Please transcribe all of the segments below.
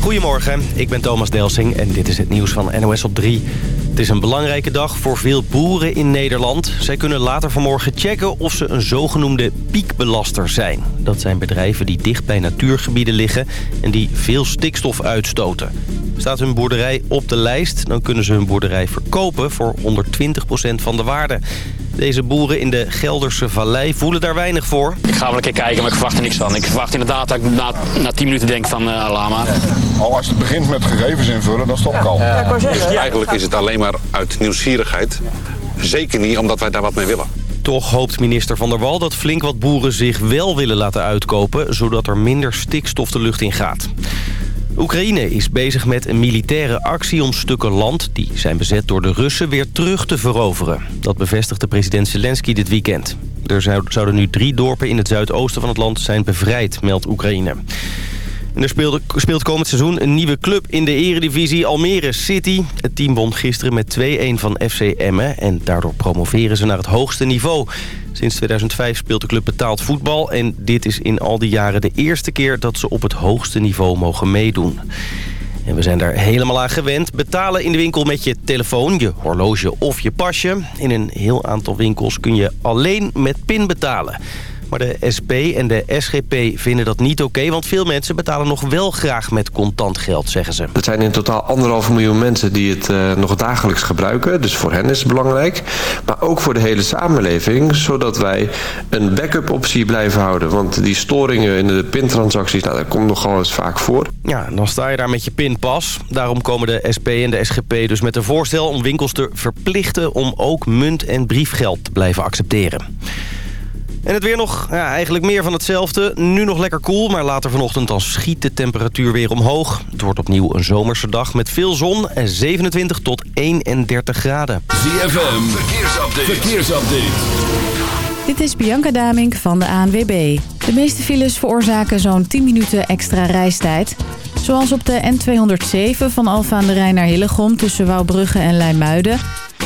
Goedemorgen, ik ben Thomas Delsing en dit is het nieuws van NOS op 3. Het is een belangrijke dag voor veel boeren in Nederland. Zij kunnen later vanmorgen checken of ze een zogenoemde piekbelaster zijn. Dat zijn bedrijven die dicht bij natuurgebieden liggen en die veel stikstof uitstoten. Staat hun boerderij op de lijst, dan kunnen ze hun boerderij verkopen voor 120% van de waarde. Deze boeren in de Gelderse Vallei voelen daar weinig voor. Ik ga wel een keer kijken, maar ik verwacht er niks van. Ik verwacht inderdaad dat ik na, na 10 minuten denk van uh, lama. Al als het begint met gegevens invullen, dan stop ik al. Eigenlijk is het alleen maar uit nieuwsgierigheid. Zeker niet omdat wij daar wat mee willen. Toch hoopt minister Van der Wal dat flink wat boeren zich wel willen laten uitkopen... zodat er minder stikstof de lucht in gaat. Oekraïne is bezig met een militaire actie om stukken land... die zijn bezet door de Russen weer terug te veroveren. Dat bevestigde president Zelensky dit weekend. Er zouden nu drie dorpen in het zuidoosten van het land zijn bevrijd, meldt Oekraïne. En er speelt komend seizoen een nieuwe club in de eredivisie Almere City. Het team won gisteren met 2-1 van FC Emmen en daardoor promoveren ze naar het hoogste niveau. Sinds 2005 speelt de club betaald voetbal en dit is in al die jaren de eerste keer dat ze op het hoogste niveau mogen meedoen. En we zijn daar helemaal aan gewend. Betalen in de winkel met je telefoon, je horloge of je pasje. In een heel aantal winkels kun je alleen met PIN betalen. Maar de SP en de SGP vinden dat niet oké... want veel mensen betalen nog wel graag met contant geld, zeggen ze. Er zijn in totaal anderhalf miljoen mensen die het uh, nog dagelijks gebruiken. Dus voor hen is het belangrijk. Maar ook voor de hele samenleving. Zodat wij een backup optie blijven houden. Want die storingen in de pintransacties, nou, dat komt nogal eens vaak voor. Ja, dan sta je daar met je pinpas. Daarom komen de SP en de SGP dus met een voorstel... om winkels te verplichten om ook munt- en briefgeld te blijven accepteren. En het weer nog, ja, eigenlijk meer van hetzelfde. Nu nog lekker koel, maar later vanochtend dan schiet de temperatuur weer omhoog. Het wordt opnieuw een zomerse dag met veel zon en 27 tot 31 graden. ZFM, verkeersupdate. verkeersupdate. Dit is Bianca Damink van de ANWB. De meeste files veroorzaken zo'n 10 minuten extra reistijd. Zoals op de N207 van Alfa aan de Rijn naar Hillegom tussen Wouwbrugge en Leimuiden...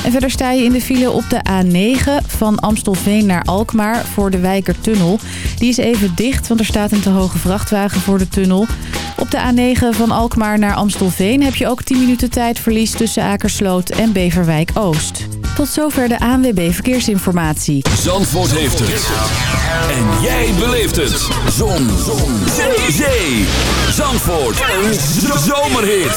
En verder sta je in de file op de A9 van Amstelveen naar Alkmaar voor de Wijkertunnel. Die is even dicht, want er staat een te hoge vrachtwagen voor de tunnel. Op de A9 van Alkmaar naar Amstelveen heb je ook 10 minuten tijdverlies tussen Akersloot en Beverwijk Oost. Tot zover de ANWB Verkeersinformatie. Zandvoort heeft het. En jij beleeft het. Zon. Zon. Zee. Zandvoort. Een zomerhit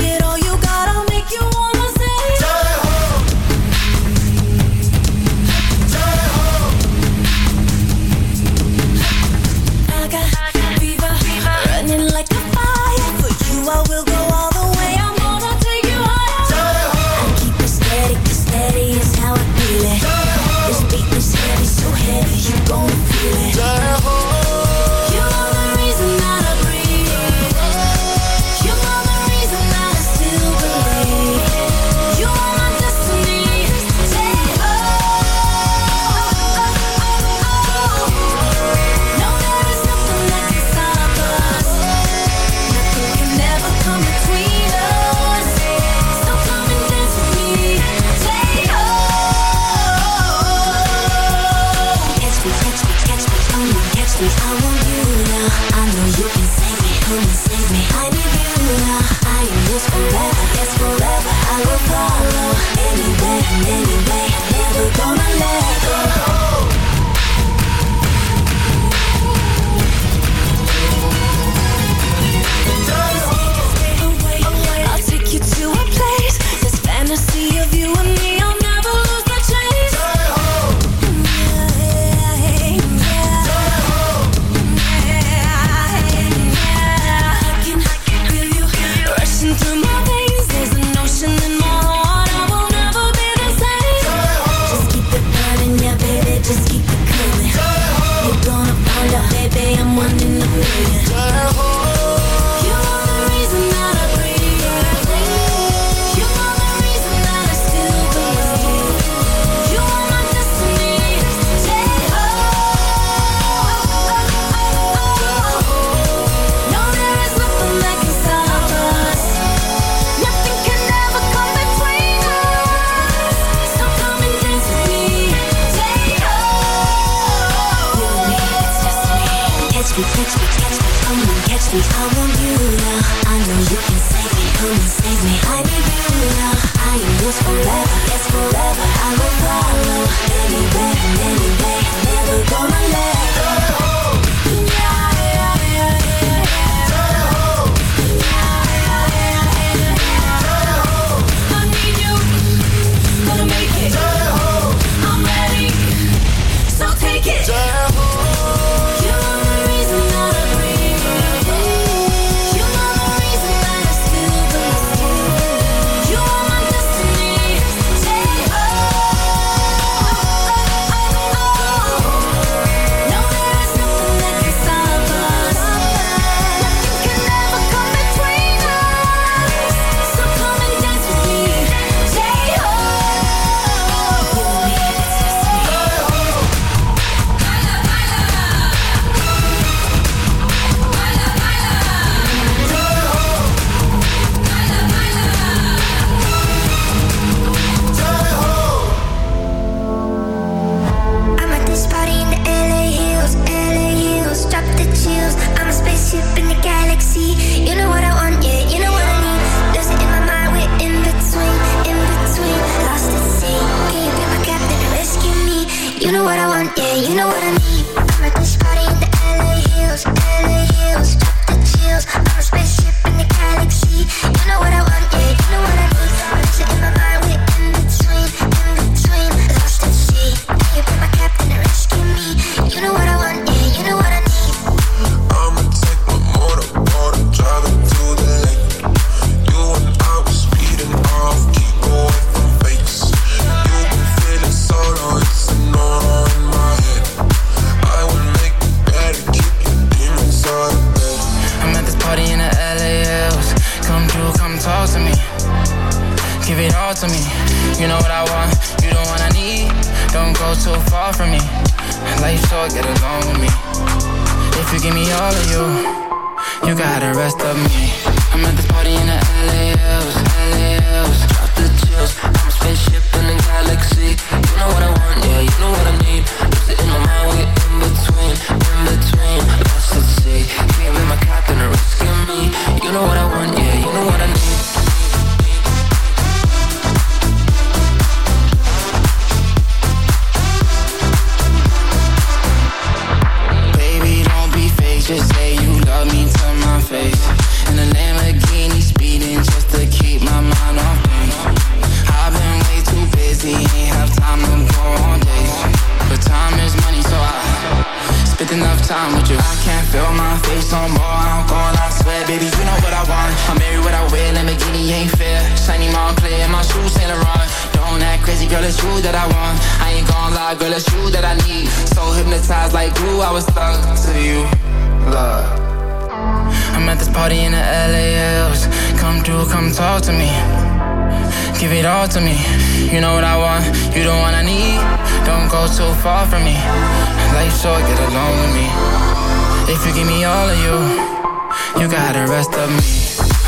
You know what I want, you don't wanna need. Don't go too far from me. Life's short, get along with me. If you give me all of you, you got the rest of me. I'm at this party in the LAOs, LAOs. Drop the chills, I'm a spaceship in the galaxy. You know what I want, yeah, you know what I need. Lose it in my mind, we in between, in between. Lost at sea, came in my captain, risking me. You know what I red Lamborghini ain't fair. Shiny Montclair clear, my shoes Saint Laurent. Don't act crazy, girl, it's you that I want. I ain't gon' lie, girl, it's you that I need. So hypnotized like glue, I was stuck to you, love. I'm at this party in the LALs. Come through, come talk to me. Give it all to me. You know what I want, you the one I need. Don't go too far from me. Life short, get along with me. If you give me all of you, you got the rest of me.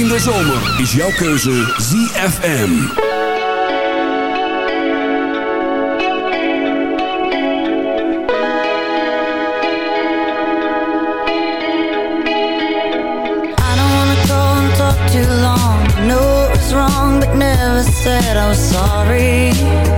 in de zomer is jouw keuze ZFM. too long. I know it was wrong, but never said I was sorry.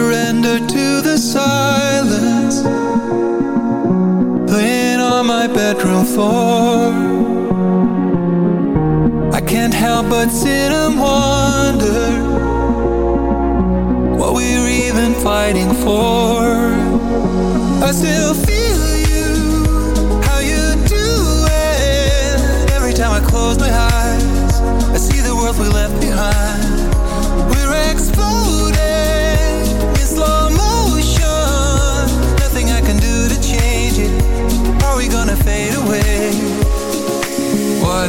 Surrender to the silence. Playing on my bedroom floor I can't help but sit and wonder What we're even fighting for. I still feel you How you do it. Every time I close my eyes I see the world we left behind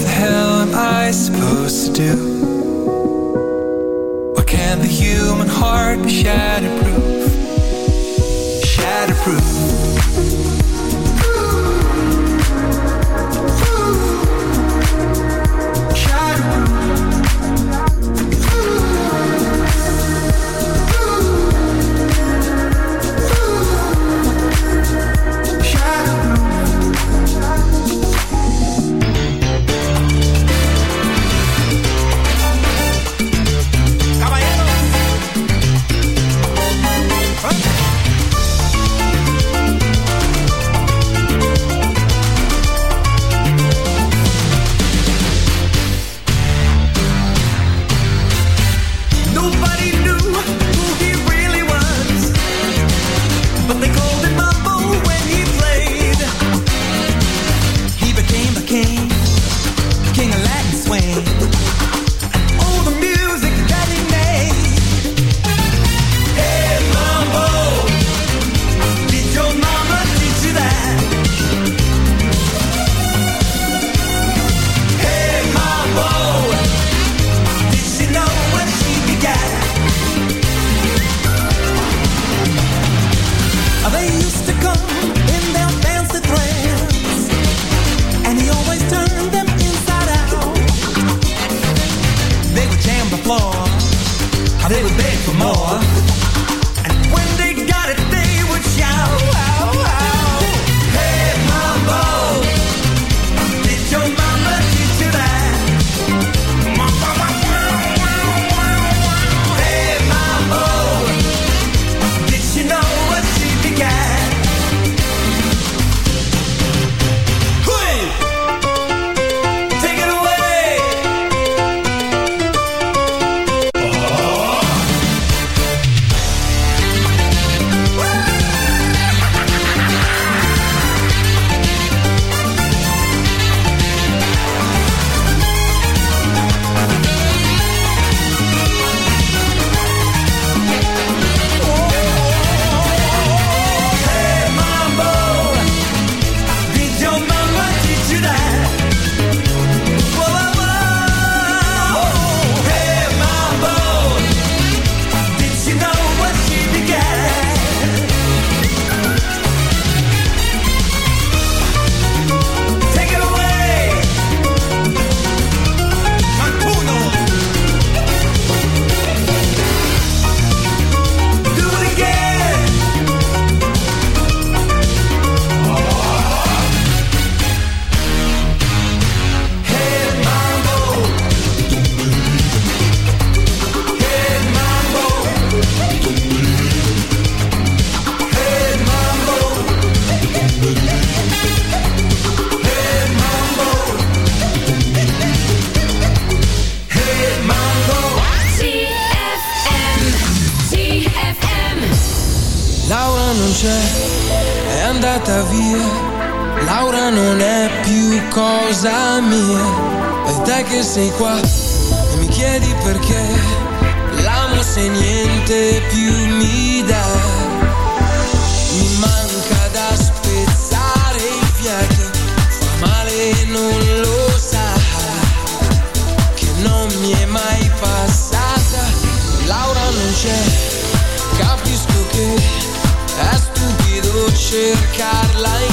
the hell am I supposed to do? Or can't the human heart be shatterproof? cercarla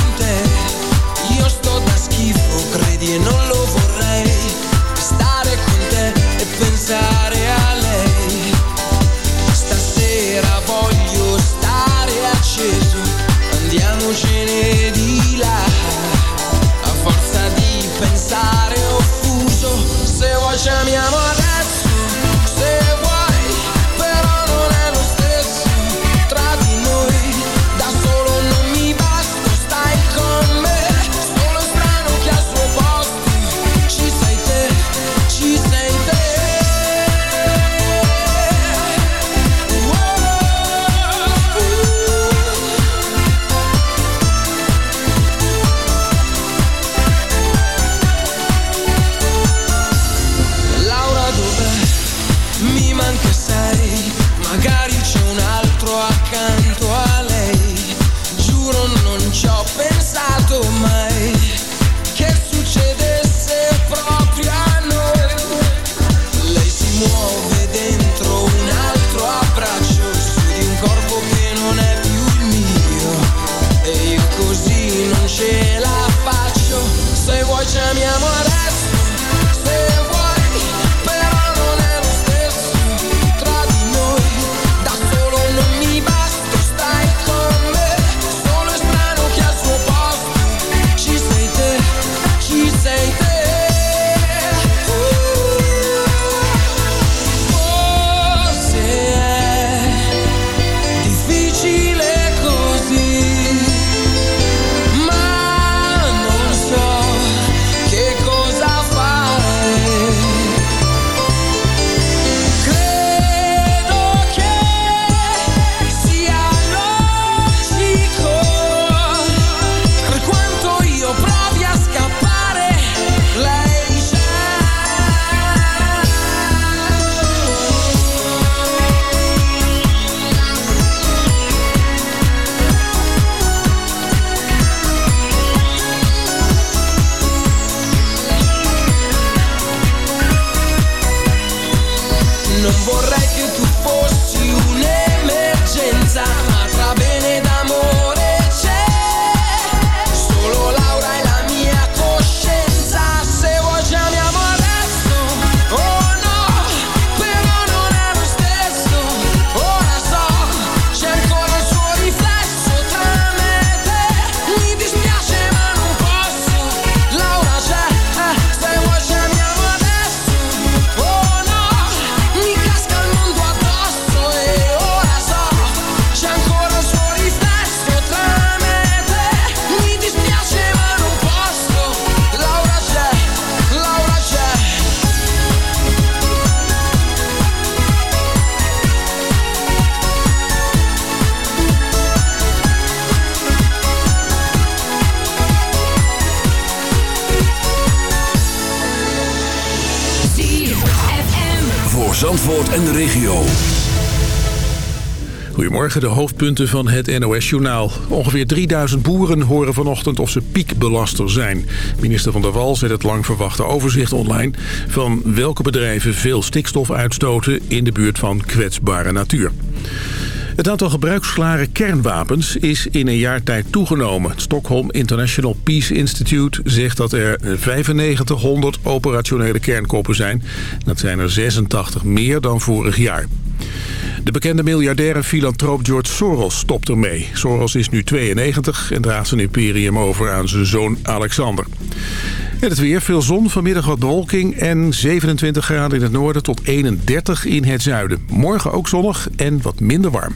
De hoofdpunten van het NOS-journaal. Ongeveer 3000 boeren horen vanochtend of ze piekbelaster zijn. Minister Van der Wal zet het lang verwachte overzicht online... van welke bedrijven veel stikstof uitstoten in de buurt van kwetsbare natuur. Het aantal gebruiksklare kernwapens is in een jaar tijd toegenomen. Het Stockholm International Peace Institute zegt dat er 9500 operationele kernkoppen zijn. Dat zijn er 86 meer dan vorig jaar. De bekende miljardair en filantroop George Soros stopt ermee. Soros is nu 92 en draagt zijn imperium over aan zijn zoon Alexander. En het weer, veel zon, vanmiddag wat bewolking en 27 graden in het noorden tot 31 in het zuiden. Morgen ook zonnig en wat minder warm.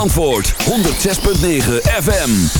Antwoord 106.9 FM.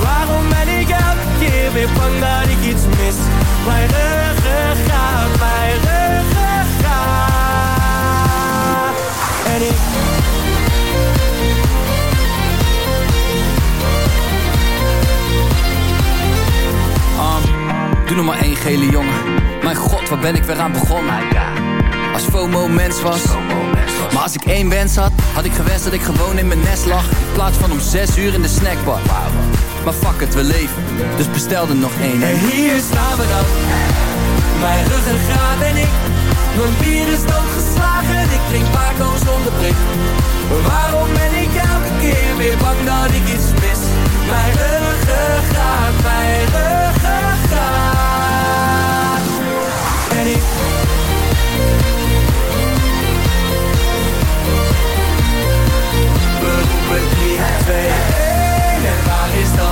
Waarom ben ik elke keer weer bang dat ik iets mis? Mijn ruggengraat, mijn ruggengraat. En ik... Um, doe nog maar één gele jongen. Mijn god, waar ben ik weer aan begonnen? Nou als FOMO mens was... Maar als ik één wens had, had ik gewenst dat ik gewoon in mijn nest lag In plaats van om zes uur in de snackbar. Maar fuck het, we leven. Dus bestel er nog één. En hier staan we dan. Mijn ruggengraat en ik. Mijn bier is doodgeslagen. Ik drink Paco zonder prik. Waarom ben ik elke keer weer bang dat ik iets mis? Mijn ruggengraat, mijn ruggengraat. En ik. We roepen 3, 2, 1 En waar is dat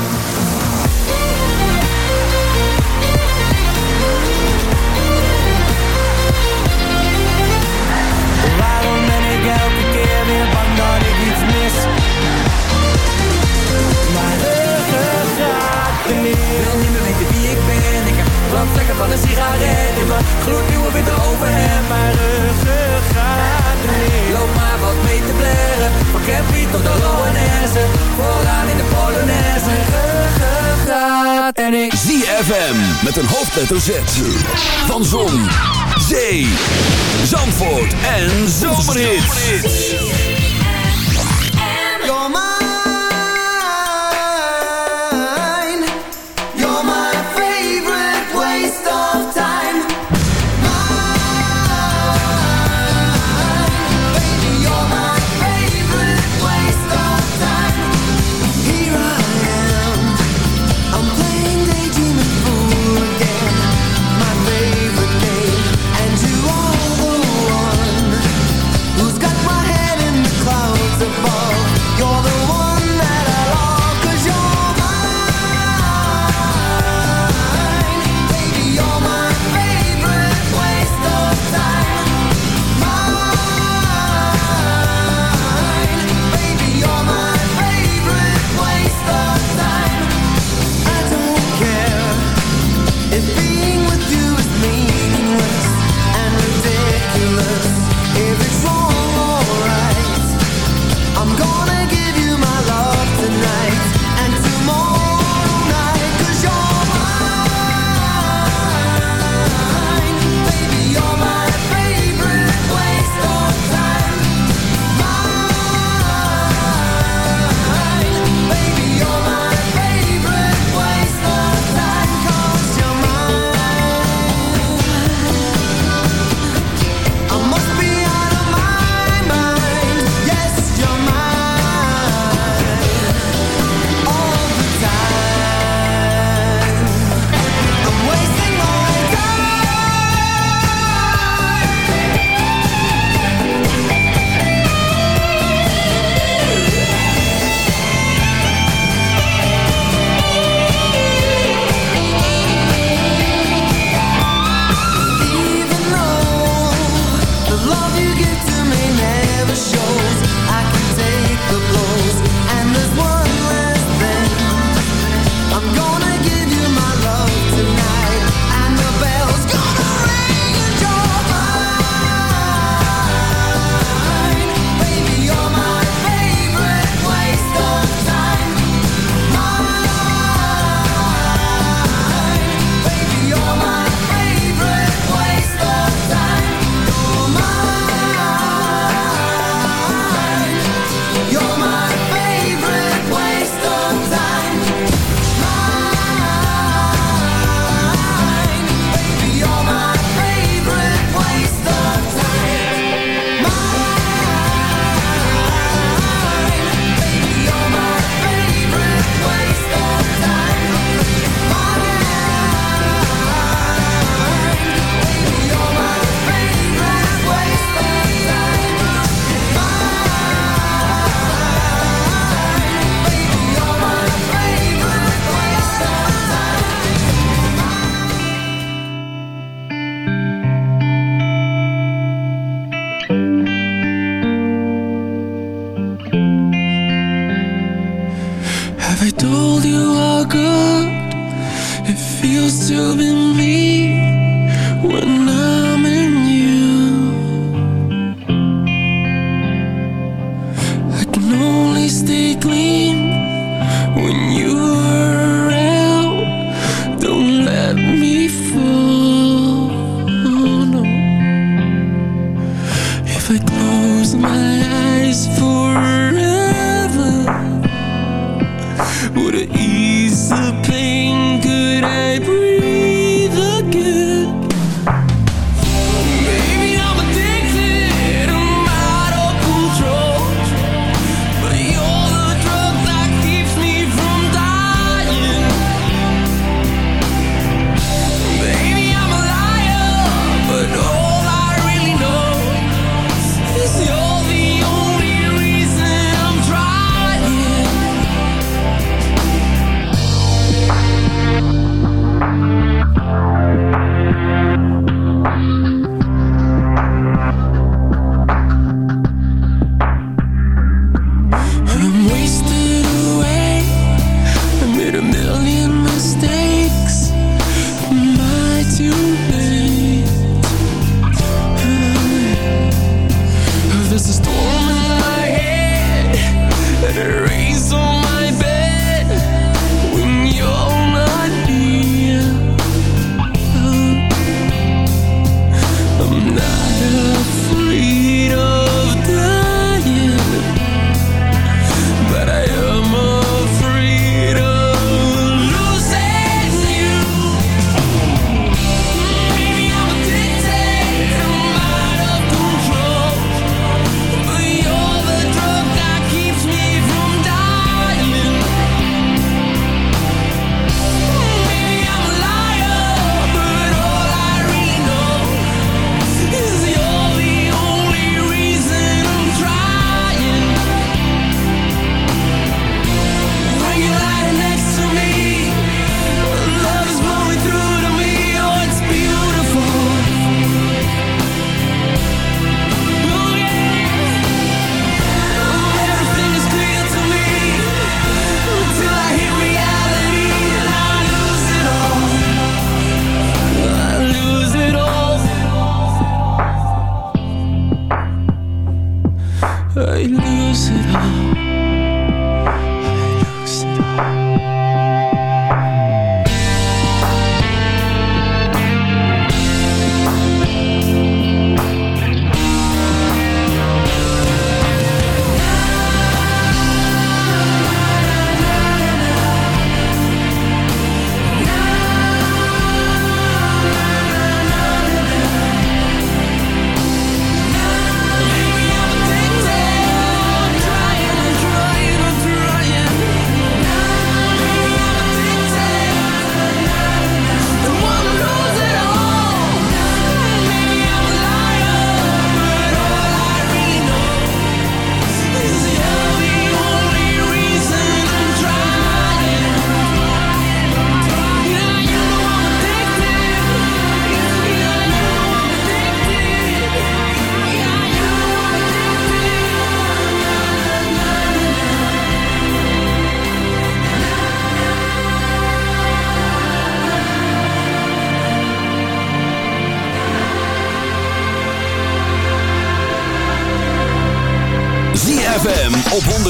Van een sigaret in mijn gloednieuwe witte overhemd. Mijn ruggengraat remix. Loop maar wat mee te blaren. Van Campy tot de Loanesse. Vooraan in de Polonaise. Ruggengraat en ik. ZFM met een hoofdletter Z. Van Zon, Zee, Zandvoort en Zomerhits.